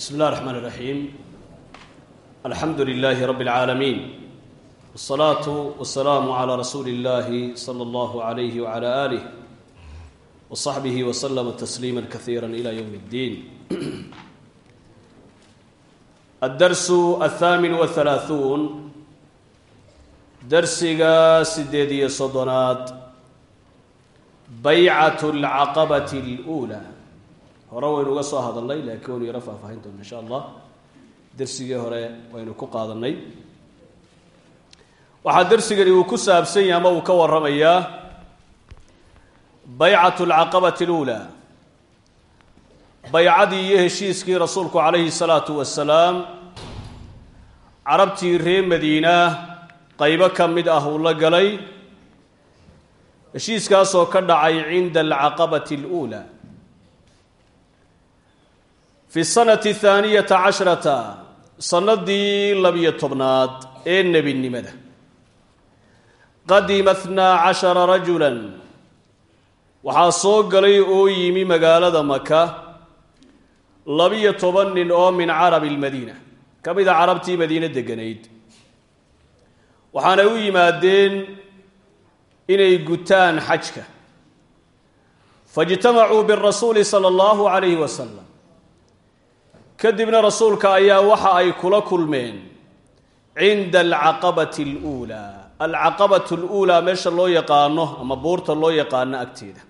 bsmi اllah الرحman الرaحيim alxamdu لlh rb العaalamiin والصlaaة والسlاam عlى rasuuli اllahi slى اllah عlyh وعlى آlih وصaxbih وslm تsliima kaثيirا إlى ywm الdin addars الثamin والثaلaaثuun darsiga sideed iyo soddonaad baycat اlcaqabaة الأulى hore waynu uga soo hadalnay laakiin waynu yaro faahfaahin doona insha allah dersigii hore waynu ku qaadanay waxaa dersigani uu ku saabsan yahay ama uu ka waramayaa baycat alcaqabati اluulaa baycadii iyo heshiiskii rasuulku calayhi salaatu wasalaam carabtii reer madiina qaybo ka mid ah uu la galay. Heshiiskaasoo ka dhacay cinda alcaqabati اluulaa fi sanati thaaniyata cashrata sanadii labiyo tobnaad ee nebinimada. Qadima thnaa cashara rajulan waxaa soo galay oo yimi magaalada maka labiyo toban nin oo min carabi lmadiina ka mid a carabtii madiine deganayd waxaanay u yimaadeen inay gutaan xajka. Faijtamacuu birasuuli sala allahu calayhi wasalam kadibna rasuulka ayaa waxa ay kula kulmeen cinda alcaqabati aluulaa alcaqabatu aluulaa meesha loo yaqaano ama buurta loo yaqaano agteeda.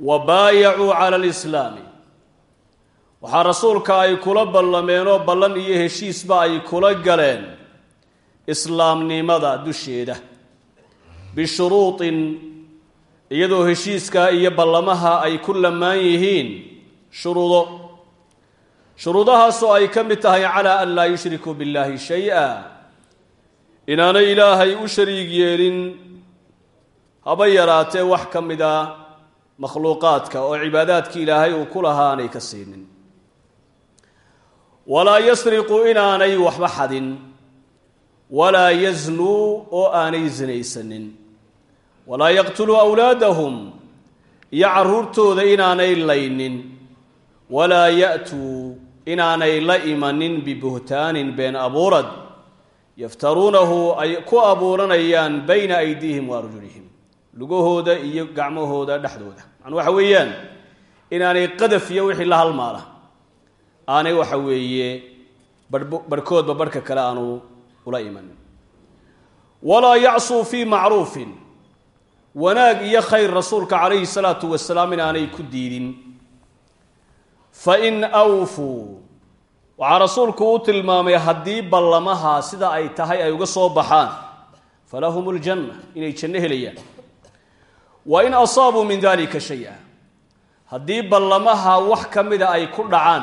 Wa baayacuu cala alislaami. Waxaa rasuulka ay kula ballameenoo ballan iyo heshiisba ay kula galeen islaamnimada dusheeda. Bishuruutin iyadoo heshiiska iyo ballamaha ay ku lamaan yihiin shuruudo shuruudahaasoo ay ka mid tahay calaa an laa yushrikuu billaahi shay-a. Inaanay ilaahay u shariig yeelin haba yaraatee wax ka mid a makhluuqaadka oo cibaadaadkii ilaahay uu ku lahaa aanay ka siinin. Walaa yasriqu inaanay waxba xadin walaa yaznuu oo aanay sinaysanin walaa yaqtuluu awlaadahum iyo carruurtooda inaanay laynin. Walaa ya'tuu inaanay la imanin bibuhtaanin been abuurad yaftaruunahu ay ku abuuranayaan bayna aydiihim wa arjulihim lugahooda iyo gacmahooda dhexdooda. Macnuu waxa weeyaan inaanay qadaf iyo wixii la halmaala aanay waxa weeye barhkoodba barhka kale aanu ula imanin. Walaa yacsuu fii macruufin wanaag iyo khayr rasuulka calayhi salaatu wasalaam inaanay ku diidin fain awfuu waxaa rasuulku u tilmaamay haddii ballamaha sida ay tahay ay uga soo baxaan falahum ljanna inay janno helayaan wa in asaabuu min dalika shay-a haddii ballamaha wax ka mida ay ku dhacaan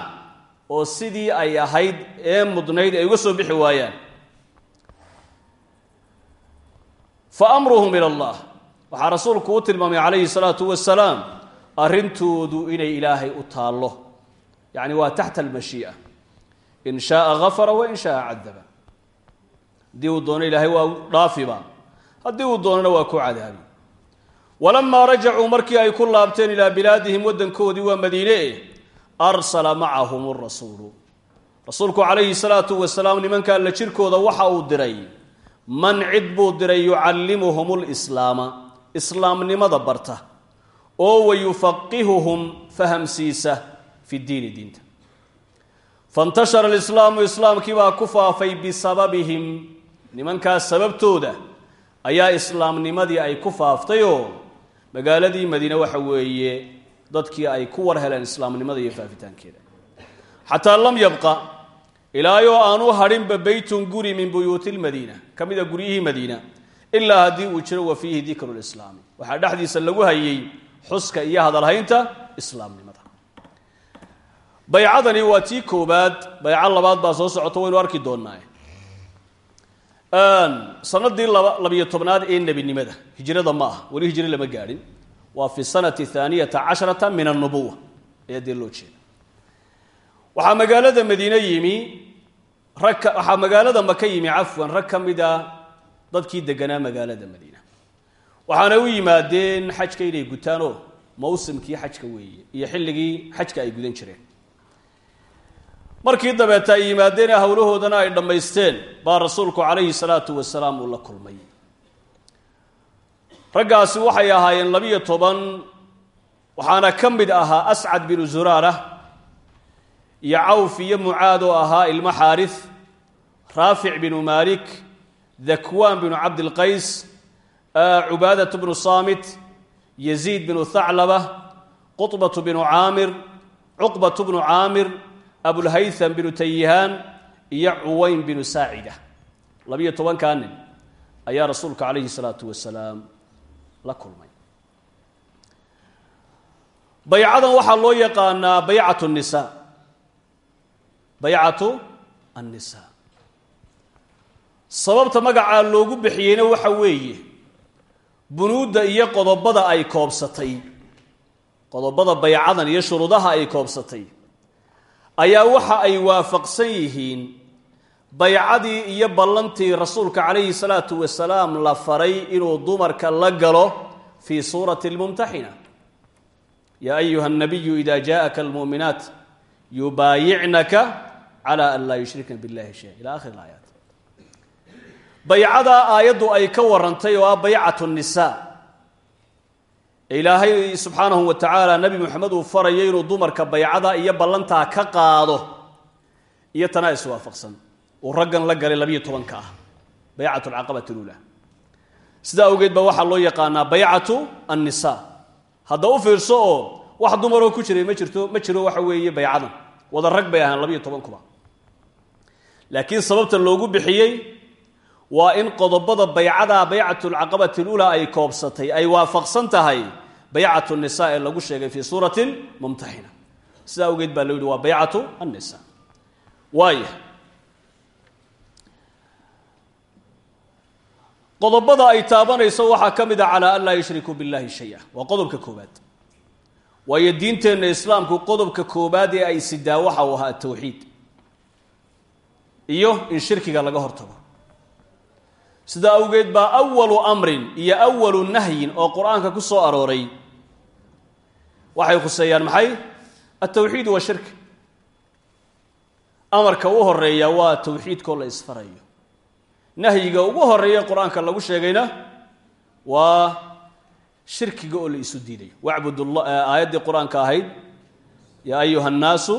oo sidii ay ahayd ee mudnayd ay uga soo bixi waayaan fa amruhum ila allah waxaa rasuulku u tilmaamay calayhi salaatu wasalaam arrintoodu inay ilaahay u taallo yani waa taxta almashii'a in shaaa gafara wain shaaa cadaba haddii uu doono ilaahay waa dhaafiba haddii uu doonona waa ku cadaabi walamaa rajacuu markii ay ku laabteen ilaa bilaadihim waddankoodii waa madiine arsala macahum rasuulu rasuulku calayhi salaatu wasalaam nimanka alla jirkooda waxa uu diray man cid buu diray yucallimuhum lislaama islaamnimada barta oo wayufaqihuhum fahamsiisa fi diini diinta. Faintashara alislaamu islaamkii baa ku faafay bisababihim nimankaas sababtooda ayaa islaamnimadii ay ku faaftayoo magaaladii madiine waxa weeye dadkii ay ku war heleen islaamnimada iyo faafitaankeeda. Xataa lam yabqa ilaayoo aanu hadhinba beytun guri min buyuuti lmadiina ka mida guryihii madiina ilaa haddii uu jiro wa fiihi dikru lislaami waxaa dhexdiisa lagu hayay xuska iyo hadalhaynta islaamnimada baycadani waa tii koobaad bayco labaad baa soo socota waynu arki doonaa sanadii labiyo tobnaad ee nebinimada hijrada ma ah weli hijro lama gaadhin. Waa fi sanati thaaniyata casharata min annubuwa ayaa dee loo jeeda waxaa magaalada madiine yimi rag waxaa magaalada maka yimi cafwan rag ka mid a dadkii deganaa magaalada madiina waxaana u yimaadeen xajka inay gutaanoo mawsimkii xajka weeye iyo xilligii xajka ay gudan jireen markii dabeeta ay yimaadeen howlahoodana ay dhammaysteen. Baa rasuulku calayhi salaatu wasalaam uu la kulmay. Raggaasi waxay ahaayeen labiyo toban waxaana ka mid ahaa ascad binu zuraara iyo cawf iyo mucaad oo ahaa ilmo xaarif raafic binu maalik dakwaan binu cabdilqays cubaadat bnu saamit yaziid binu thaclaba qutbatu binu caamir cuqbatu bnu caamir abulhaytham binu tayihaan iyo cuwayn binu saacida labiyo tobankaa nin ayaa rasuulka calayhi salaatu wasalaam la kulmay. Baycadan waxaa loo yaqaanaa baycatu nisa. Baycatu annisa. Sababta magacaa loogu bixiyeyna waxa weeye bunuudda iyo qodobada ay koobsatay qodobada baycadan iyo shuruudaha ay koobsatay ayaa waxa ay waafaqsan yihiin baycadii iyo ballantii rasuulka calayhi salaatu wasalaam la faray inuu dumarka la galo fii suurati lmumtaxina yaa ayuha nabiyu ida jaءaka almuuminaat yubaayicnaka cala an laa yushrikna biاllahi shaya ila akhir aayaat baycadaa aayaddu ay ka warantay oo ah baycatu nisa ilaahay subxaanahu wa tacaala nebi moxamed uu farayay inuu dumarka baycada iyo ballantaa ka qaado. Iyo tanaa iswaafaqsan uu raggan la galay labiyo tobanka ah. Baycatu alcaqabati lula sidaa awgeed baa waxaa loo yaqaanaa baycatu annisa. Hadda u fiirso oo wax dumaroo ku jiray ma jirto ma jiro waxa weeye baycadan wada rag bay ahaan labiyo tobankuba laakiin sababta loogu bixiyey waa in qodobada baycada baycatu lcaqabati lula ay koobsatay ay waafaqsan tahay baycatu nisa ee lagu sheegay fii suurati mumtaxina sidaa awgeed baa loo yihi waa baycatu annisa waaya qodobada ay taabanayso waxaa ka mid a calaa an laa yushrikuu billahi shaya. Waa qodobka koobaad waayo diinteenna islaamku qodobka koobaad ee ay sidaa waxa uu ahaa atawxiid iyo in shirkiga laga hortago. Sidaa awgeed baa awalu amrin iyo awalu nahyin oo qur'aanka ku soo arooray waxay khuseeyaan maxay? Altawxiid wa shirki amarka u horreeya waa tawxiidkoo la isfarayo. Nahyiga ugu horreeya qur'aanka lagu sheegayna waa shirkiga oo la isu diidayo wacbud aayaddii qur'aanka ahayd yaa ayuha annaasu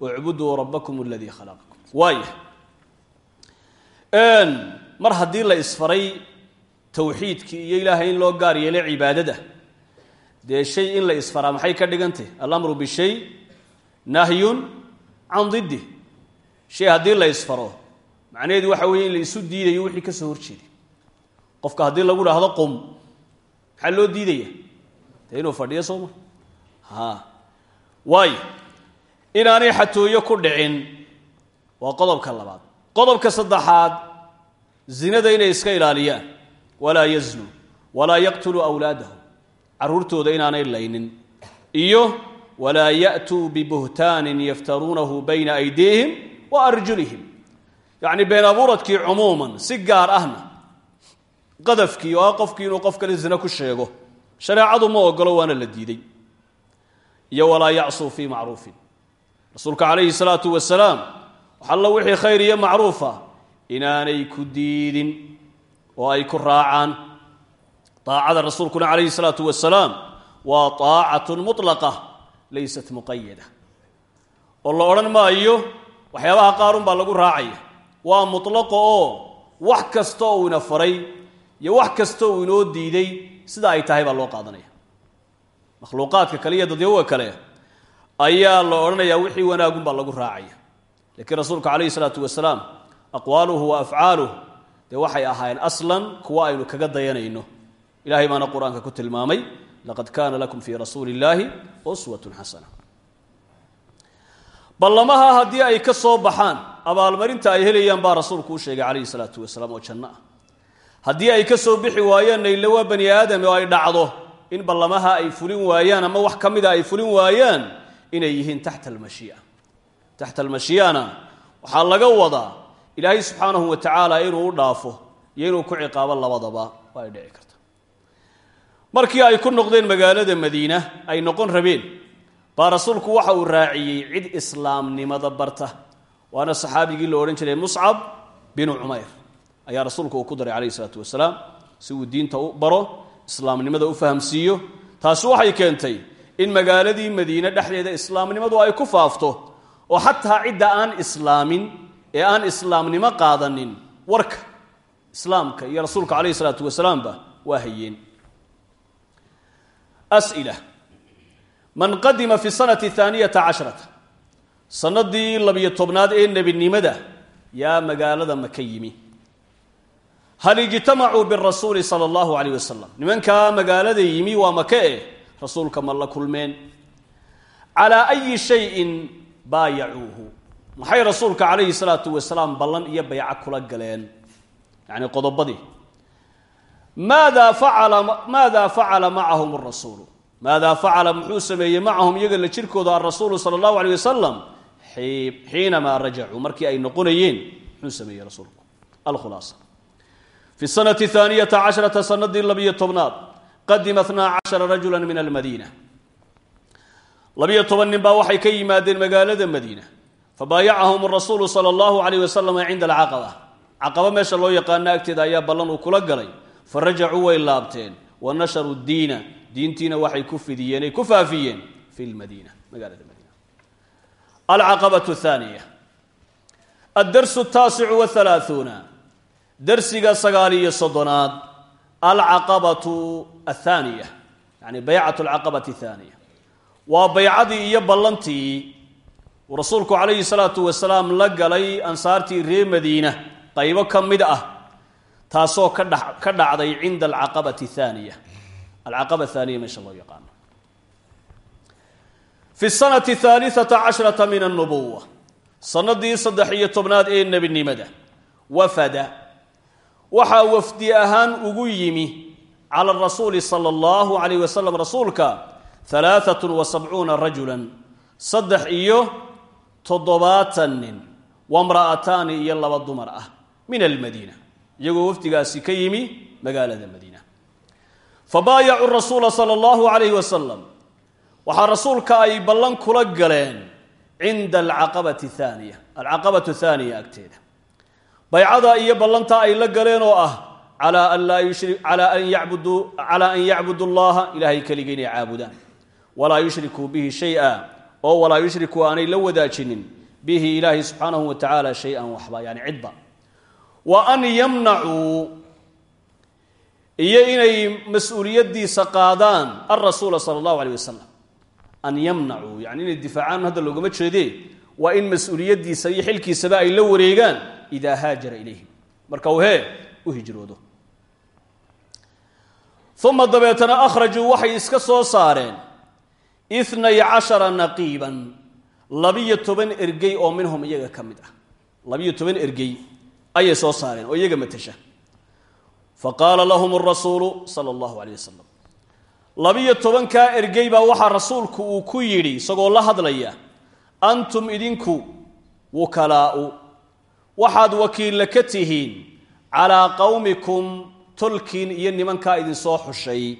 ucbuduu rabbakum aladii khalaqakum. Waaya mar haddii la isfaray tawxiidkii iyo ilaahay in loo gaar yeelay cibaadada dee shay in la isfaraa maxay ka dhigantay? Alamru bishay nahyun can diddi. Shay haddii la isfaro macnaheedu waxa weeye in la isu diidayo wixii ka soo horjeeday qofka haddii lagu dhahdo qum maxaa loo diidaya dee inuu fadhiyo sooma ha waayo inaanay xatooyo ku dhicin waa qodobka labaad. Qodobka saddexaad zinada inay iska ilaaliyaan. Walaa yaznuu walaa yaqtuluu awlaadahum carruurtooda inaanay laynin. Iyo walaa ya'tuu bibuhtaanin yaftaruunahu bayna aydiihim wa arjulihim. Yacni been abuuradkii cumuuman si gaar ahna qadafkii oo ah qofkii inuu qof kale zina ku sheego shareecadu ma ogolo waana la diiday. Iyo walaa yacsuu fii macruufin. Rasuulka calayhi salaatu wasalaam waxalla wixii khayr iyo macruufa inaanay ku diidin oo ay ku raacaan daacada rasuulkuna calayhi salaatu wasalaam waa taacatun mutlaqa laysat muqayada oo la odhan maayo waxyaabaha qaarun baa lagu raacaya waa mutlaqo oo wax kasta uu ina faray iyo wax kasta uu inoo diiday sida ay tahay baa loo qaadanaya makhluuqaadka kale iyo dadyawa kale ayaa la odhanayaa wixii wanaagun baa lagu raacaya laakiin rasuulka calayhi salaatu wasalaam aqwaaluhu wa afcaaluh dee waxay ahaayeen aslan kuwa aynu kaga dayanayno ilahay baana qur'aanka ku tilmaamay laqad kaana lakum fii rasuuli illaahi uswatun xasana ballamaha haddii ay ka soo baxaan abaalmarinta ay helayaan baa rasuulku u sheegay calayhi salaatu wasalaam oo janno ah. Haddii ay ka soo bixi waayaanna ille waa bani aadam oo ay dhacdo in ballamaha ay fulin waayaan ama wax ka mida ay fulin waayaan inay yihiin taxta almashii'a. Taxta almashii'ana waxaa laga wadaa ilaahay subxaanahu wa tacaala inuu u dhaafo iyo inuu ku ciqaabo labadaba waa dhici karta markii ay ku noqdeen magaalada madiina ay noqon rabeen baa rasuulku waxa uu raaciyey cid islaamnimada barta. Waana saxaabigii la odhan jiray muscab binu cumayr ayaa rasuulku uu ku daray calayhi isalaatu wasalaam si uu diinta u baro islaamnimada u fahamsiiyo. Taasi waxay keentay in magaaladii madiine dhexdeeda islaamnimadu ay ku faafto oo xataa cidda aan islaamin ee aan islaamnimo qaadanin warka islaamka iyo rasuulka calayhi isalaatu wasalaamba waa hayeen as'ila man qadima fi sanati haaniyata cashrata sanadii labiyo tobnaad ee nebinimada yaa magaalada maka yimi hal ijtamacuu birasuuli sala allahu alayh wasalam nimankaa magaalada yimi waa maka eh rasuulka ma la kulmeen calaa ayi shayin baayacuuhu maxay rasuulka calayhi salaatu wasalaam ballan iyo bayco kula galeen yacni qodobadii maada maada facala macahum arasuulu maadaa facala muxuu sameeyey macahum iyaga la jirkooda alrasuulu sala allahu alayh wasalam xiinamaa rajacuu markii ay noqonayeen muxuu sameeyey rasuulku. Alkhulaasa. Fi sanati haaniyata casharata sanadii labiyo tobnaad qadima itnaa cashara rajula min almadiina. Labiyo toban nin baa waxay ka yimaadeen magaalada madiina. Fabaayacahum rasuulu sala allahu alayh wasalam cinda alcaqaba. Caqaba meesha loo yaqaano agteeda ayaa ballan uu kula galay fa rajacuu way laabteen. Wa nasharuu diina diintiina waxay ku fidiyeen ay ku faafiyeen fi lmadiina magaalada madiina. Alcaqabatu thaaniya. Addarsu taasicu wahalaaثuuna darsiga sagaal iyo soddonaad. Alcaqabatu athaaniya. Yani baycat alcaqabati athaaniya waa baycadii iyo ballantii uu rasuulku calayhi salaatu wasalaam la galay ansaartii reer madiina. Qaybo ka ah taasoo ka dha ka dhacday cinda alcaqabati athaaniya alcaqaba athaniya meesha loo yaqaano. Fi sanati haaliata cashrata min annubuwa sanadii saddex iyo tobnaad ee nebinimada. Wafada. Waxaa wafdi ahaan ugu yimi cala rasuuli sala allahu alayh wasalam rasuulka wa sabcuuna rajulan. Saddex iyo toddobaatan nin wamra'ataani iyo laba dumar ah min almadiina iyagoo wafdigaasi ka yimi magaalada madiina. Fabaayacuu rasuula sala allahu alayhi wasalam waxaa rasuulka ay ballan kula galeen cinda alcaqabati aaniya alcaqabatu thaaniya agteeda. Baycada iyo ballanta ay la galeen oo ah calaa an laa yushri calaa an yacbuduu calaa an yacbudu llaha ilaahay keligii inay caabudaan. Walaa yushrikuu bihi shay-a oo walaa yushrikuu aanay la wadaajinin bihi ilaahi subxaanahu wa tacaala shay-an waxba yani cidba wa an yamnacuu iyo inay mas'uuliyaddiisa qaadaan alrasuula sala allahu alayh wasalam an yamnacuu yani inay difaacaan hadda loogama jeedee waa in mas'uuliyaddiisa iyo xilkiisaba ay la wareegaan idaa haajara ilayhim. Marka uu hee u hijroodo. Uma dabeetana akhrajuu waxay iska soo saareen itnay cashara naqiiban labiyo toban ergey oo minhum iyaga ka mid ah. Labiyo toban ergey ayay soo saareen oo iyaga matasha fa qaala lahum rasuulu sala allahu alayh wasalam labiyo tobankaa ergey baa waxaa rasuulku uu ku yidhi isagoo la hadlaya antum idinku wukalaa'u waxaad wakiilla ka tihiin calaa qowmikum tolkiin iyo nimankaa idin soo xushay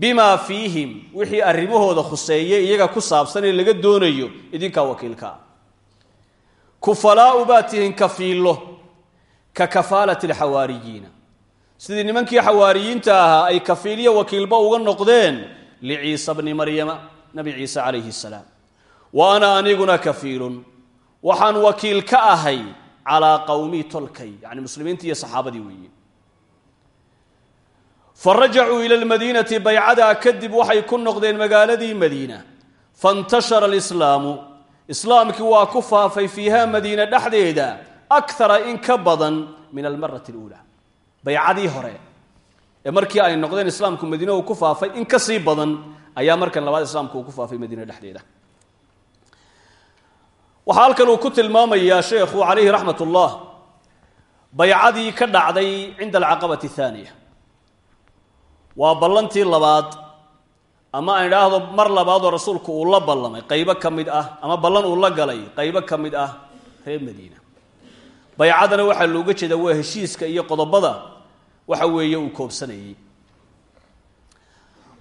bimaa fiihim wixii arrimahooda khuseeyey iyaga ku saabsan ee laga doonayo idinkaa wakiilkaa. Kufalaa'u baa tihiin kafiillo ka kafaalati alxawaariyiina sidii nimankii xawaariyiinta ahaa ay kafiilyo wakiilba uga noqdeen liciisa bni maryama nabi ciise calayhi salaam wa ana aniguna kafiilun waxaan wakiil ka ahay calaa qowmii tolkay yani muslimiintii iyo saxaabadii weeye fa rajacuu ila lmadiinati baycadaa kadib waxay ku noqdeen magaaladii madiina faintashara alislaamu islaamkii waa ku faafay fiiha madiina dhexdeeda akara in ka badan min almarati aluulaa baycadii hore ee markii ay noqdeen islaamku madiina uu ku faafay in ka sii badan ayaa markan labaad islaamku uu ku faafay madiina dhexdeeda waxaa halkan uu ku tilmaamayaa sheekhu calayhi raxmat ullah baycadii ka dhacday cinda alcaqabati athaaniya waa ballantii labaad ama aan idhaahdo mar labaadoo rasuulku uu la ballamay qaybo ka mid ah ama ballan uu la galay qaybo ka mid ah reer madiina baycadana waxaa looga jeeda waa heshiiska iyo qodobada waxa weeye uu koobsanayey.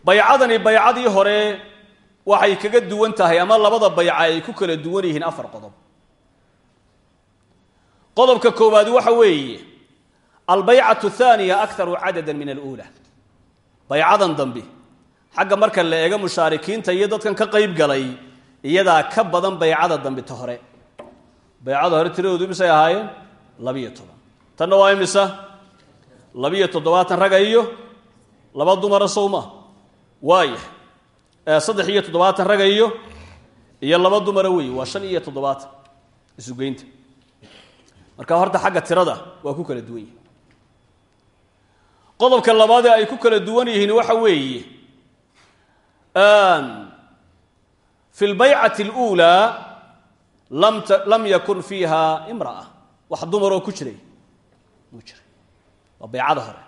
Baycadani baycadii hore waxay kaga duwan tahay ama labada bayca ay ku kala duwan yihiin afar qodob. Qodobka koowaad waxa weeye albaycatu thaaniya akharu cadada min aluula. Baycadan dambe xagga marka la eego mushaarikiinta iyo dadkan ka qayb galay iyadaa ka badan baycada dambe ta hore. Baycada hore tiradoodu imisay ahaayeen labiyo tanna waa imisa? Labiyo toddobaatan raga iyo laba dumara sowma waaya saddex toddobaatan raga iyo iyo laba dumara wey waa shan iyo toddobaatan. Isugeynta marka horta xagga tirada waa ku kala duwan yihiin qodobka labaadee ay ku kala duwan yihiin waxa weeye fi lbaycati اluulaa lam yakun fiiha imra'a wax dumaroo ku jiray. Mu jiray. Waa baycada hore.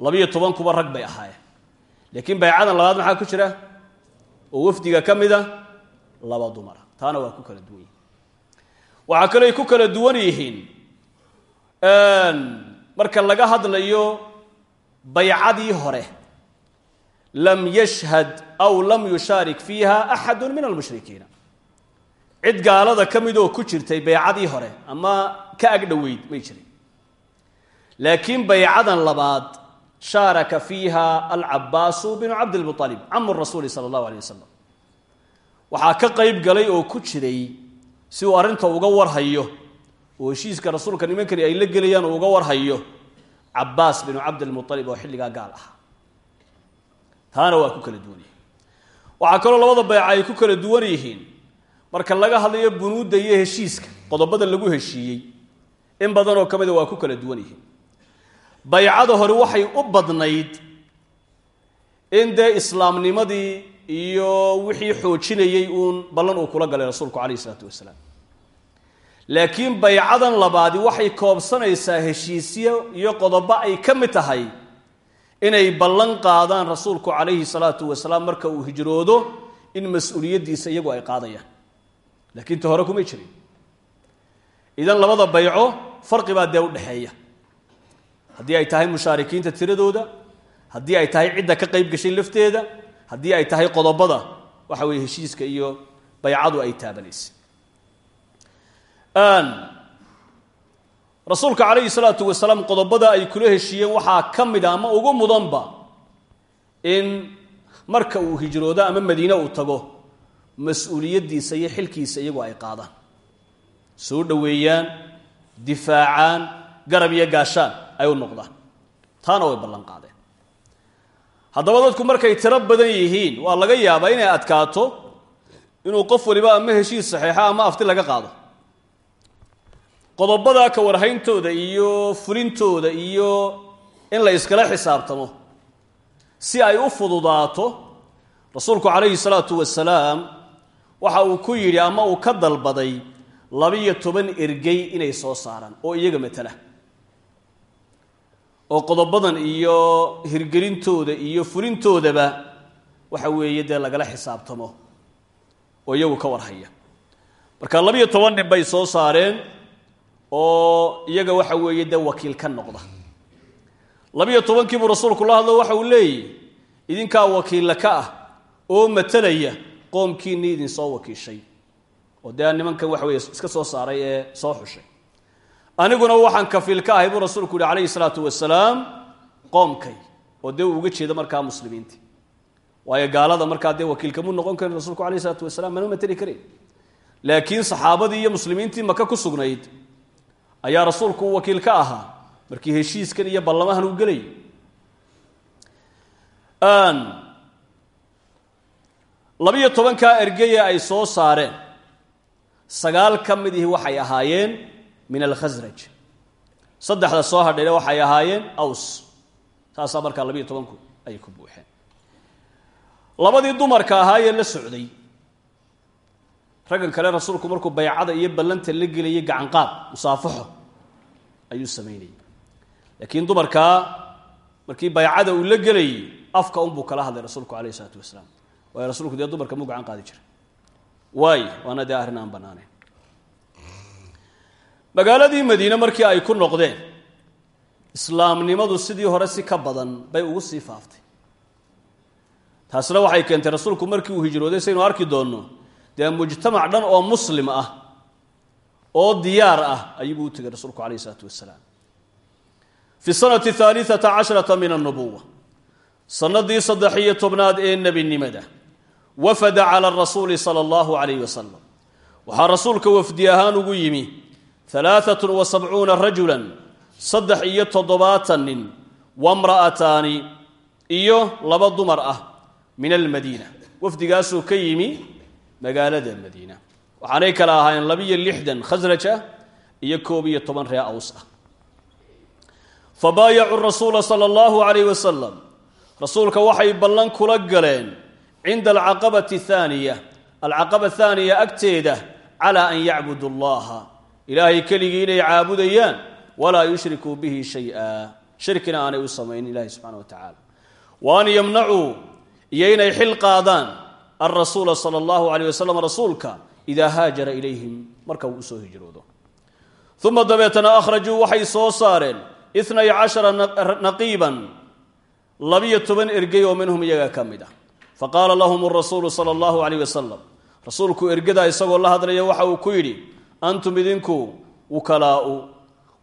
Labiyo toban kuba rag bay ahaayeen. Laakiin baycadan labaad maxaa ku jira? Oo wafdiga ka mida laba dumara taana waa ku kala duwan yihiin waxaa kaloo ay ku kala duwan yihiin marka laga hadlayo baycadii hore lam yashhad aw lam yushaarik fiiha axadu min almushrikiina cid gaalada ka midoo ku jirtay baycadii hore ama ka agdhoweyd may jirin. Laakiin baycadan labaad shaaraka fiiha alcabaasu binu cabdilmualib camu rasuuli sala allahu alay wasalam waxaa ka qayb galay oo ku jiray si uu arrinta uga warhayo oo heshiiska rasuulka nimankani ay la gelayaan uu uga warhayo cabaas binu cabdilmualib oo xilligaa gaal ah taana waa ku kala duwan yihiin. Waxaa kaloo labada bayca ay ku kala duwan yihiin marka laga hadlayo bunuudda iyo heshiiska qodobada lagu heshiiyey in badanoo ka mida waa ku kala duwan yihiin. Baycada hore waxay u badnayd in dee islaamnimadii iyo wixii xoojinayey uun ballan uu kula galay rasuulku calayhi isalaatu wasalaam. Laakiin baycadan labaadi waxay koobsanaysaa heshiisyo iyo qodobo ay ka mid tahay inay ballan qaadaan rasuulku calayhi salaatu wasalaam marka uu hijroodo in mas'uuliyaddiisa iyagu ay qaadayaan laakiin ta hore kumay jirin. Idan labada bayco farqi baa dee u dhexeeya haddii ay tahay mushaarikiinta tiradooda haddii ay tahay cidda ka qayb gashay lafteeda haddii ay tahay qodobada waxa weeye heshiiska iyo baycadu ay taabanaysa. Rasuulka calayhi salaatu wasalaam qodobada ay kula heshiiyeen waxaa ka mid a ama ugu mudanba in marka uu hijroodo ama madiine uu tago mas'uuliyaddiisa iyo xilkiisa iyagu ay qaadaan. Soo dhoweeyaan difaacaan garab iyo gaashaan ay u noqdaan. Taana way ballan qaadeen. Haddaba dadku markay tiro badan yihiin waa laga yaabaa inay adkaato inuu qof waliba ama heshiis saxeexo ama afti laga qaado. Qodobada ka warhayntooda iyo fulintooda iyo in la iskala xisaabtamo si ay u fududaato rasuulku calayhi salaatu wasalaam waxa uu ku yidhi ama uu ka dalbaday labiyo toban ergey inay soo saaraan oo iyaga matala. Oo qodobadan iyo hirgelintooda iyo fulintoodaba waxa weeye dee lagala xisaabtamo oo iyagu ka warhaya. Marka labiyo toban nin bay soo saareen oo iyaga waxa weeye dee wakiil ka noqda. Labiyo tobankii rasuulku la hadlo waxa uu leeyahy idinkaa wakiilla ka ah oo matalaya qoomkiinii idin soo wakiishay. oo dee nimankan waxa weye iska soo saaray ee soo xushay. Aniguna waxaan kafiil ka ahay buu rasuulku yihi calayhi salaatu wasalaam qoomkay oo dee uu uga jeedo markaa muslimiinta waayo gaalada markaa dee wakiilkamuu noqon karin rasuulku alayh isalaatu wasalaam mana mateli karayn laakiin saxaabadii iyo muslimiintii maka ku sugnayd. Ayaa rasuulku uu wakiil ka ahaa markii heshiiskan iyo ballamahan uu gelayay labiyo tobankaa ergeye ay soo saareen. Sagaal ka mid ihi waxay ahaayeen min alkhasraj saddexda soo hadhayna waxay ahaayeen aws. Saasaa markaa labiyo tobanku ayay ku buuxeen. Labadii dumarka ahaayee la socday. Raggan kale rasuulku markuu baycada iyo ballanta la gelayay gacanqaad musaafaxo ayuu samaynayay laakiin dumarkaa markii baycada uu la gelayay afka unbuu kala hadlay rasuulku alayh isalaatu wasalaam waayo rasuulku dee dumarka muu gacan qaadi jiray waay waana dee arrin magaaladii madiine markii ay ku noqdeen islaamnimadu sidii hore si ka badan bay ugu sii faaftay. Taasna waxay keentay rasuulku markii uu hijrooday saynu arki doonno dee mujtamac dhan oo muslim ah oo diyaar ah ayuubuu u tegay rasuulku calayh isalaatu wasalaam fi sanati haaliata cashrata min annubuwa sanadii saddex iyo tobnaad ee nebinimada wafada cala rasuuli sala allahu calayh wasalam waxaa rasuulka wafdi ahaan ugu yimi alaaatun wa sabcuuna rajulan saddex iyo toddobaatan nin wamra'ataani iyo laba dumar ah min almadiina. Wafdigaasoo ka yimi magaalada madiina. Waxaanay kala ahaayeen labiyo lixdan khasraj iyo koob iyo toban ree aws ah. Fabaayacuu rasuula sala allahu calayh wasalam rasuulka waxay ballan kula galeen cinda alcaqabati haaniya alcaqaba haaniya agteeda calaa an yacbudu allaha ilaahay keligii inay caabudayaan walaa yushrikuu bihi shay-a shirkina aanay u samaynin ilahi subxana wa tacaala. Wa an yamnacuu iyo inay xil qaadaan alrasuula sala allahu alayh wasalam rasuulka idaa haajara ilayhim marka uu u soo hijroodo. Uma dabeetana akhrajuu waxay soo saareen itnay cashara naqiiban labiyo toban ergey oo minhum iyaga ka faqaala lahum rasuulu sala allahu alayh wasalam rasuulku ergadaa isagoo la hadlaya waxa uu ku yidhi antum idinku wukalaa'u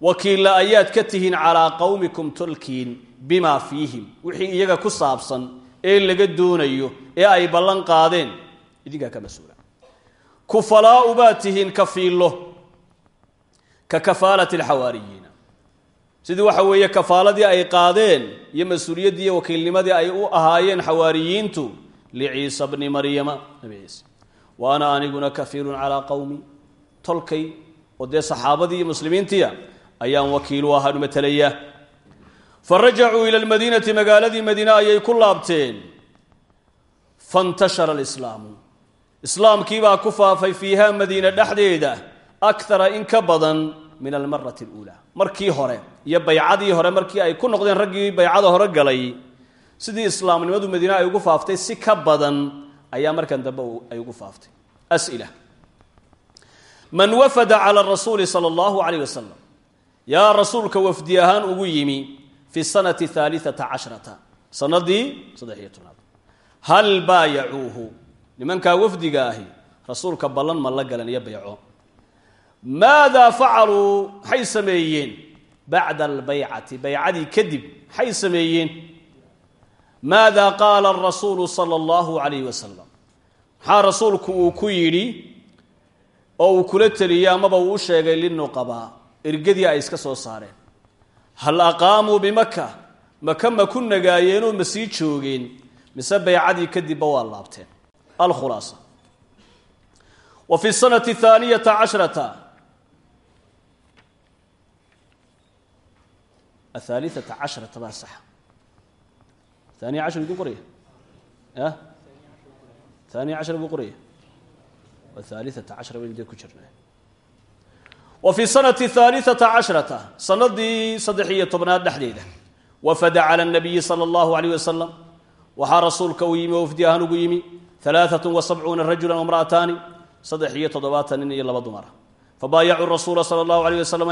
wakiilla ayaad ka tihiin calaa qowmikum tolkiin bimaa fiihim. Wixii iyaga ku saabsan ee laga doonayo ee ay ballan qaadeen. Idinkaa ka mas'uula kufalaa'u baad tihiin kafiillo ka kafaalati alxawaariyiina sidii waxa weeye kafaaladii ay qaadeen iyo mas'uuliyaddii wakiilnimadii ay u ahaayeen xawaariyiintu liciisa bni maryama nabi ciise wa ana aniguna kafiilun calaa qowmi tolkay oo dee saxaabadii iyo muslimiintiia ayaan wakiilu ahaan matalaya fa rajacuu ila lmadiinati magaaladii madiine ayay ku laabteen fantashara alislaamu islaamkiibaa ku faafay fiiha madiine dhexdeeda akthara in ka badan min almarati aluulaa markii hore iyo baycadii hore markii ay ku noqdeen raggii baycada hore galay sidii islaamnimadu madiine ay ugu faaftay si ka badan ayaa markan dambe ay ugu faaftay. As'ila man wafada cala rasuuli sala allahu calayh wasalam yaa rasuulka wafdi ahaan ugu yimi fi sanati haaliata cashrata. Sanadii saddex iyo tobnaad. Hal baayacuuhu? Nimankaa wafdiga ahi rasuulka ballan ma la galan iyo bayco. Maadaa facaluu? Maxay sameeyeen? Bacda albaycati baycadii kadib maxay sameeyeen maada qaala arasuulu sala allahu calayh wasalam maxaa rasuulku uu ku yidhi oo uu kula teliyey amaba uu u sheegay linuqabaa ergadii ay iska soo saareen. Hal aqaamuu bimaka? Maka ma ku nagaayeenoo ma sii joogeen? Mise baycadii kadibba waa laabteen. Alkhulaasa. Wa fi sanati haaniya cashar iduu qoraya ya haaniya cashar buu qoraya waa haaliata cashra baynu dee ku jirnaa wa fi sanati haaliata cashrata sanadii saddex iyo tobnaad dhexdeeda wafada cala nabiyi sala allahu alayh wasalam waxaa rasuulka uu yimi wafdi ahaan ugu yimi alaaatun wa sabcuuna rajulan wamra'ataani saddex iyo toddobaatan nin iyo laba dumara. Fabaayacuu rasuula sala allahu alayh wasalam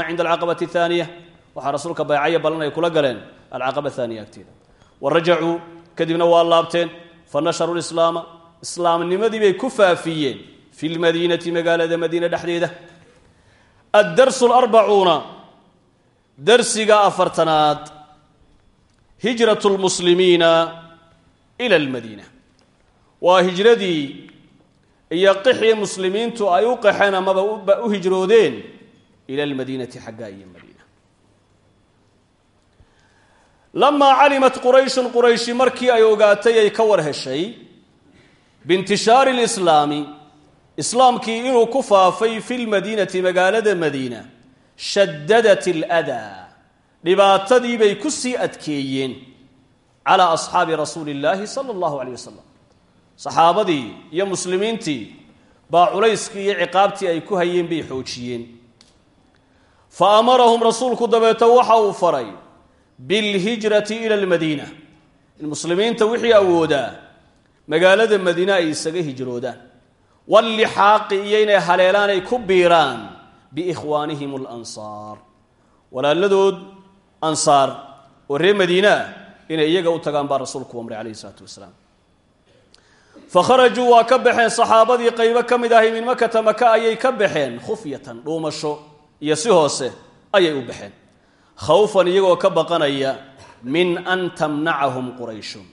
wa rajacuu kadibna waa laabteen. Fa nasharuu lislaama islaamnimadii bay ku faafiyeen fi lmadiinati magaalada madiine dhexdeeda. Addarsu larbacuuna darsiga afartanaad hijratu lmuslimiina ila almadiina. Waa hijradii iyo qixii muslimiintu ay u qaxeen amaba u hijroodeen ila almadiinati xaggaa iyo madiina lamaa calimat qurayshun qurayshi markii ay ogaatay ay ka war heshay biintishaari lislaami islaamkii inuu ku faafay fi lmadiinati magaalada madiina shadadat aladaa dhibaatadii bay ku sii adkeeyeen calaa asxaabi rasuuli illaahi sala allahu alayh wasalam saxaabadii iyo muslimiintii baa culayskii iyo ciqaabtii ay ku hayeen bay xoojiyeen. Fa amarahum rasuulku dabeeto waxa uu faray bilhijrati ila almadiina. In muslimiinta wixii awoodaa magaalada madiine ay isaga hijroodaan wallixaaqi iyo inay haleelaan ay ku biiraan biikhwaanihim alansaar walaaladood ansaar oo reer madiine ah inay iyaga u tagaan baa rasuulku amray calayhi isalaatu wasalaam. Fakharajuu waa ka baxeen saxaabadii qaybo ka mid ahi min makata maka ayay ka baxeen khufyatan dhuumasho iyo si hoose ayay u baxeen khawfan iyagoo ka baqanaya min an tamnacahum qurayshun.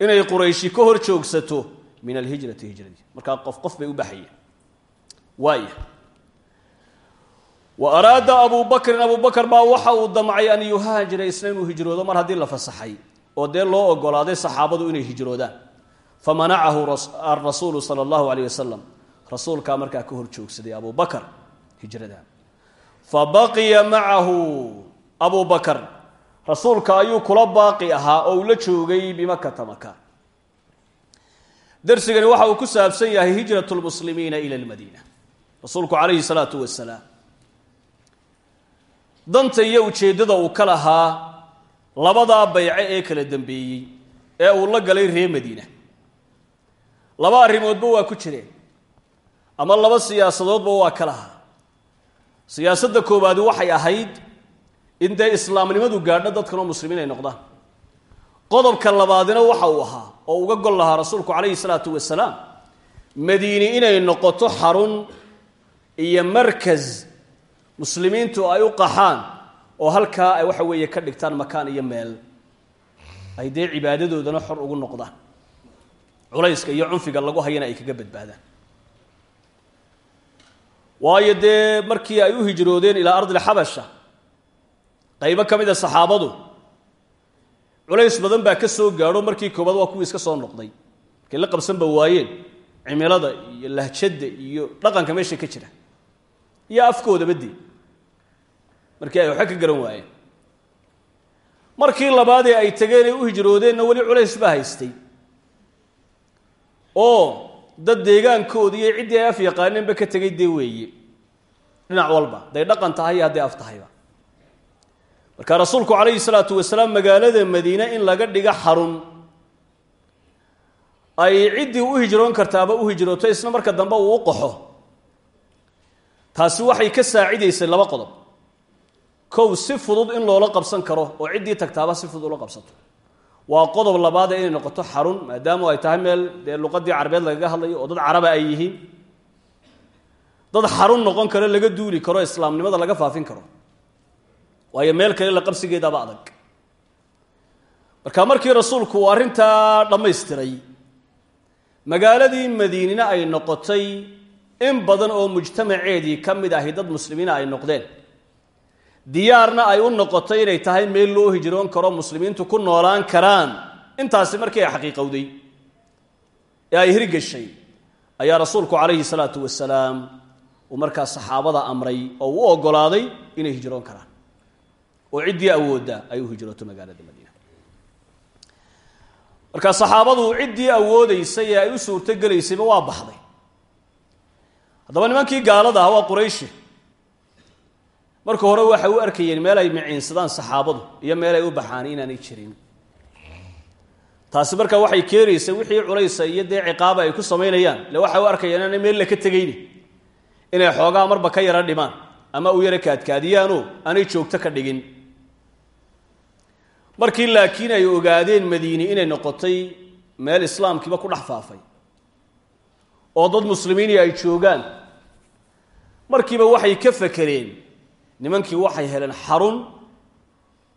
Inay qurayshi ka hor joogsato min alhijrati hijradii. Markaa qof qof bay u baxayeen waaya wa araada abu bakrin abu bakr baa waxa uu damcay an yuhaajira isna inuu hijroodo mar haddii la fasaxay oo dee loo ogolaaday saxaabadu inay hijroodaan. Famanacahu arasuulu sala allahu aleyh wasalam rasuulkaa markaa ka hor joogsaday abu bakr hijrada. Fa baqiya macahu abu bakr rasuulka ayuu kula baaqi ahaa oo uu la joogay bimakata maka darsigani waxa uu ku saabsan yahay hijrat lmuslimiina ila lmadiina rasuulku calayhi salaatu wasalaam danta iyo ujeeddada uu ka lahaa labadaa bayce ee kala dambeeyey ee uu la galay reer madiina. Laba arrimoodba waa ku jireen ama laba siyaasadoodba waa ka lahaa. Siyaasadda koowaadi waxay ahayd in dee islaamnimadu gaadho dadkanoo muslimiin ay noqdaan. Qodobka labaadina waxa uu ahaa oo uga gol lahaa rasuulku calayhi salaatu wasalaam madiini inay noqoto xarun iyo markas muslimiintu ay u qaxaan oo halkaa ay waxa weeye ka dhigtaan makaan iyo meel. Ay dee cibaadadoodana xor ugu noqdaan. Culayska iyo cunfiga lagu hayana ay kaga badbaadaan. Waayo dee markii ay u hijroodeen ilaa ardilxabasha qaybo ka mid a saxaabadu. Culays badan baa ka soo gaadho markii koobaad waa kuwii iska soo noqday. Markay la qabsanba waayeen cimilada iyo lahjadda iyo dhaqanka meesha ka jira iyo afkoodaba dee. Markii ay waxba ka garan waayeen. Markii labaadee ay tageen ay u hijroodeenna weli culays baa haystay. Oo dad deegaankoodii iyo ciddii ay af yaqaaneenba ka tegay dee weeye. Dhinac walba hadday dhaqan tahay iyo hadday af tahayba marka rasuulku calayhi salaatu wasalaam magaalada madiine in laga dhigo xarun ay ciddii u hijroon kartaaba u hijrooto isna marka dambe uu qaxo taasi waxay ka saacidaysay laba qodob. Kow si fudud in loola qabsan karo oo ciddii tagtaaba si fudud ula qabsato. Waa qodob labaada inay noqoto xarun maadaama ay tahay meel dee luqadii carabeed lagaga hadlayo oo dad caraba ay yihiin. Dad xarun noqon karo laga duuli karo islaamnimada laga faafin karo waayo meel kale la qabsigeedaba adag. Marka markii rasuulku uu arrintaa dhammaystiray magaaladii madiinina ay noqotay in badan oo mujtamaceedii ka mid ahi dad muslimiina ay noqdeen. Diyaarna ay u noqotay inay tahay meel loo hijroon karo muslimiintu ku noolaan karaan. Intaasi markii ay xaqiiqowday ee ay hirgeshay ayaa rasuulku calayhi salaatu wasalaam uu markaa saxaabada amray oo u oggolaaday inay hijroon karaan oo ciddii awoodda ay u hijrooto magaalada madiina. Marka saxaabadu ciddii awoodaysay ay u suurtogelaysayba waa baxday. Haddaba nimankii gaalada ah waa qurayshi. Marka hore waxay u arkayeen meel ay miciinsadaan saxaabadu iyo meel ay u baxaan inaanay jirin. Taasi marka waxay keenaysa wixii culaysa iyo dee ciqaaba ay ku samaynayaan. Le waxay u arkayaan inaanay meel laka tegayni inay xoogaa marba ka yara dhimaan ama u yara kaadkaadiyaanoo aanay joogto ka dhigin markii laakiin ay ogaadeen madiini inay noqotay meel islaamkiiba ku dhex faafay. Oo dad muslimiini ay joogaan. Markiiba waxay ka fakereen nimankii waxay heleen xarun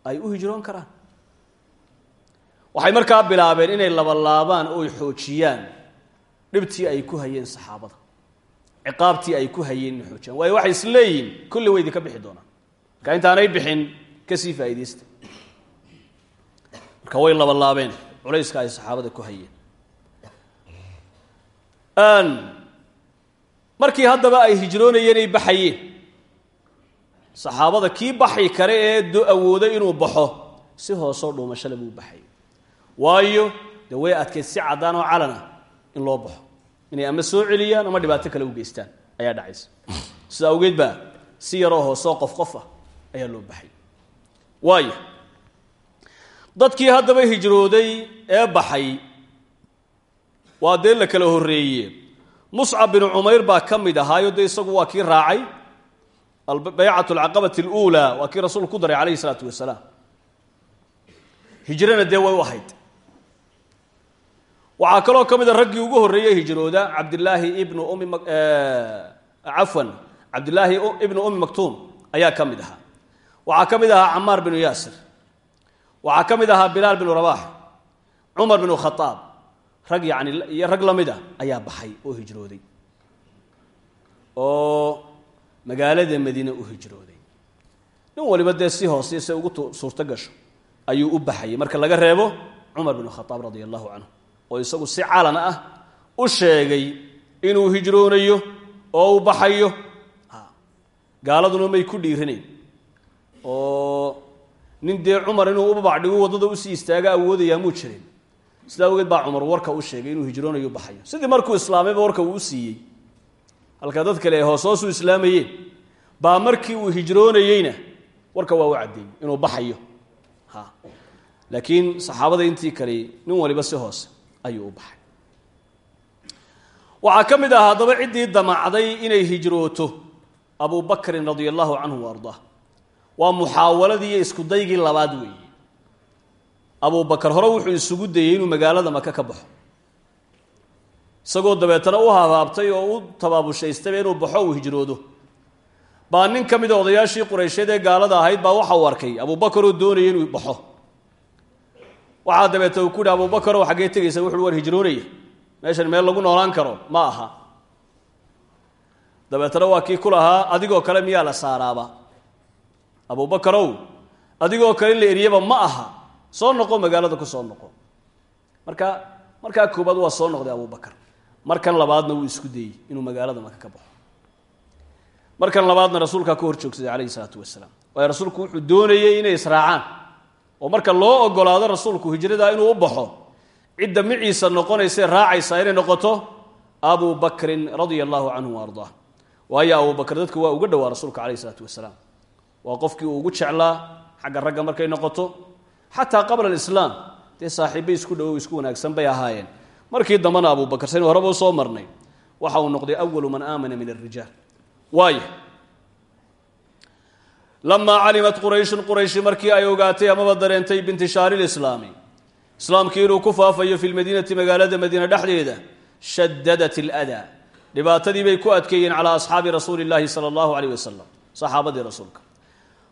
ay u hijroon karaan. Waxay markaa bilaabeen inay labalaabaan oo ay xoojiyaan. Dhibtii ay ku hayeen saxaabada. Ciqaabtii ay ku hayeen inay xoojiyaan. Waayo waxay is leeyihiin kulli way idinka bixi doonaan. Marka intaanay bixin ka sii faa'iidaysta marka way labalaabeen culayska ay saxaabada ku hayeen. Markii haddaba ay hijroonayeen ay baxayeen. Saxaabada kii baxi kare ee do awooday inuu baxo si hoosoo dhuumashale buu baxay. Waayo dee way adkayd si caddaan oo calan ah in loo baxo. Inay ama soo celiyaan ama dhibaato kale u geystaan ayaa dhacaysa. Sida awgeed baa si yaroo hoosoo qof qof ah ayaa loo baxay. Waayo dadkii haddaba hijrooday ee baxay. Waa dee la kala horreeye muscab binu cumayr baa ka mid ahaayo dee isagu waa kii raacay. Baycat alcaqabati aluulaa waa kii rasuulku ku daray calayhi isalaatu wasalaam. Hijrana dee way u ahayd. Waxaa kaloo ka mid a raggii ugu horreeyey hijrooda cabdilaahi ibnu umi cafwan cabdilaahi ibnu umi maktuum ayaa ka mid ahaa. Waxaa ka mid ahaa camaar binu yaasir waxaa ka mid ahaa bilaal binu rabax cumar binu khaaab rag yani iyo rag la mid a ayaa baxay oo hijrooday. Oo magaalada madiine u hijrooday. Nin waliba dee si hoose se ugu suurto gasho ayuu u baxayay. Marka laga reebo cumar binu khaaab radia allahu canhu oo isagu si calan ah u sheegay inuu hijroonayo oo uu baxayo. Gaaladuna may ku dhiiranayn. Oo nin dee cumar inuu u babacdhigu waddada u sii istaaga awoodayaa muu jirin. Sidaa baa cumar warka u sheegay inuu hijroonayo baxayo. Sidii markuu islaamayba warka uu u halka dad kale ay hoos hoos u islaamayeen. Baa markii uu hijroonayeyna warka waa u caddeeyey inuu baxayo. Ha. Laakiin saxaabada intii kale nin waliba si hoose ayuu baxay. Waxaa ka mid ah haddaba ciddii damacday inay hijrooto abu bakrin radia allahu canhu wa waa muxaawaladii iyo iskudaygii labaad weeye abu bakar hore wuxuu isugu dayey inuu magaalada maka ka baxo. Isagoo dabeetana u habaabtay oo u tabaabushaystaybaa inuu baxo uu hijroodo. Baa nin ka mida odayaashii qureysheed ee gaalada ahayd baa waxa uu arkay abubakar oo doonaya inuu baxo. Waxaa dabeeta uu ku yihi abubakar oo xaggee tegaysa wuxuui waan hijroonaya. Meeshan meel lagu noolaan karo ma aha. Dabeetana waa kii ku lahaa adigoo kale miyaa la saaraaba abubakarow adigoo kale la eriyaba ma aha soo noqo magaalada ku soo noqo. Marka markaa koobaad waa soo noqday abubakar. Markan labaadna wuu isku dayey inuu magaalada maka ka baxo. Markan labaadna rasuulkaa ka hor joogsaday calayhi salaatu wasalaam. Rasuulku wuxuu doonayey inay israacaan. Oo marka loo ogolaado rasuulku hijradaa inuu u baxo cidda miciisa noqonaysae raacaysaa inay noqoto abu bakrin radia allahu canhu wa ardaa waayo abubakr dadku waa uga dhowaa rasuulka calayhi wasalaam waa qofkii uu ugu jeclaa xagga ragga markay noqoto. Xataa qabla alislaam dee saaxiibbay isku dhowow isku wanaagsan bay ahaayeen. Markii dambena abubakar saynu horeba u soo marnay waxa uu noqday awalu man aamana min alrijaal waayo lamaa calimat qurayshun qurayshi markii ay ogaatay amaba dareentay biintishaari lislaami islaamkii inuu ku faafayo fi lmadiinati magaalada madiina dhexdeeda shadadat aladaa. Dhibaatadii bay ku adkeeyeen calaa asxaabi rasuuli illaahi sala allahu caleyh wasalam rasuulka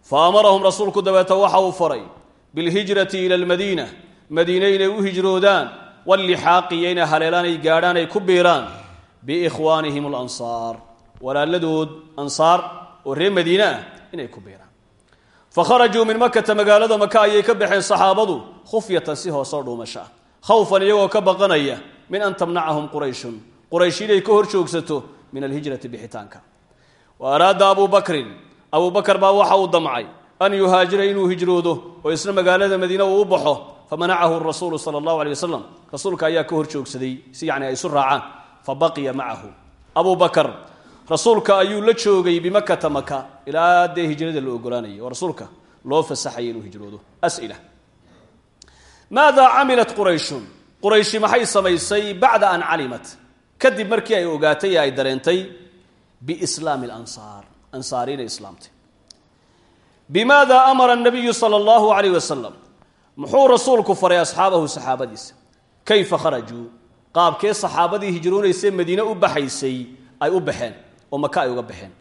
fa amarahum rasuulku dabeeta waxa uu faray bilhijrati ila almadiina madiine inay u hijroodaan wallixaaqi iyo inay haleelaan ay gaadhaan ay ku biiraan biikhwaanihim alansaar walaaladood ansaar oo reer madiine ah inay ku biiraan fa kharajuu min makata magaalada maka ayay ka baxeen saxaabadu khufyatan si hoosoo dhuumasho ah khawfan iyagoo ka baqanaya min an tamnacahum qurayshun quraysh inay ka hor joogsato min alhijrati bixitaanka wa araada abuu bakrin abuu bakar baa waxa uu damcay an yuhaajira inuu hijroodo oo isna magaalada madiine uu u baxo famanacahu rasuulu sala allahu alay wasalam rasuulka ayaa ka hor joogsaday si yacni ay isu raacaan fa baqiya macahu abuu bakar rasuulka ayuu la joogay bimakata maka ilaa dee hijrada la ogolaanayay oo rasuulka loo fasaxayay inuu hijroodo. As'ila. Maada camilat qurayshun? Qurayshi maxay samaysay bacda an calimat? Kadib markii ay ogaatay ay dareentay biislaami alansaar ansaari inay islaamtay bimaada amara nabiyu sala allahu calayh wasalam muxuu rasuulku faray asxaabahu saxaabadiisa. Kayfa kharajuu qaabkee saxaabadii hijroonaysay madiine u baxaysay ay u baxeen oo maka ay uga baxeen.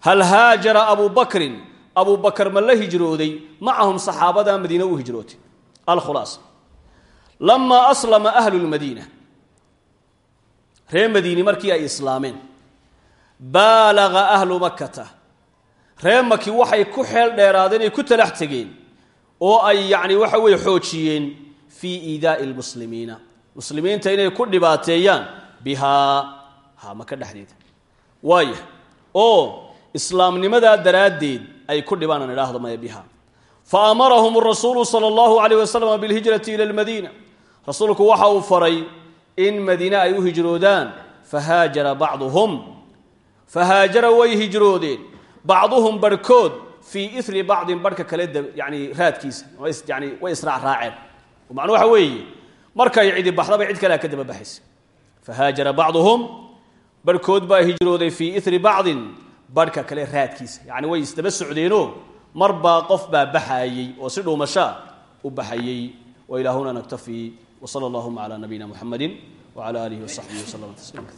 Hal haajara abuu bakrin? Abuu bakar ma la hijrooday macahum saxaabadaa madiine u hijrootay. Alkhulaasa lamaa aslama ahlu lmadiina reer madiini markii ay islaameen baalaga ahlu makkata. Maki waxay ku xeel dheeraadeen ay ku talax tegeen oo ay yacni waxa weeye xoojiyeen fii iidaa'i lmuslimiina muslimiinta inay ku dhibaateeyaan bihaa ha maka dhexdeeda waaya oo islaamnimadaa daraaddeed ay ku dhibaan aan idhaahdo maya fa amarahum rasuulu sala allahu calayh wasalam bilhijrati ila lmadiina rasuulku waxa uu faray in madiine ay u hijroodaan fahaajara bacduhum fahaajara way hijroodeen bacduhum barhkood fii iri bacdin barhka kale yani raadkiisa yani way israacraaceen macnu waxa weeye markay cidi baxdaba cid kalea ka daba baxaysa fahaajara bacduhum barhkood baa hijrooday fii iri bacdin barhka kale raadkiisa yani way isdaba socdeenoo marbaa qof baa baxaayey oo si dhuumashaa u baxayey wa ilaahuna naktafii wsala allahuma cala nabiyina muxamedi wcala alihi wasaxbihi kaiira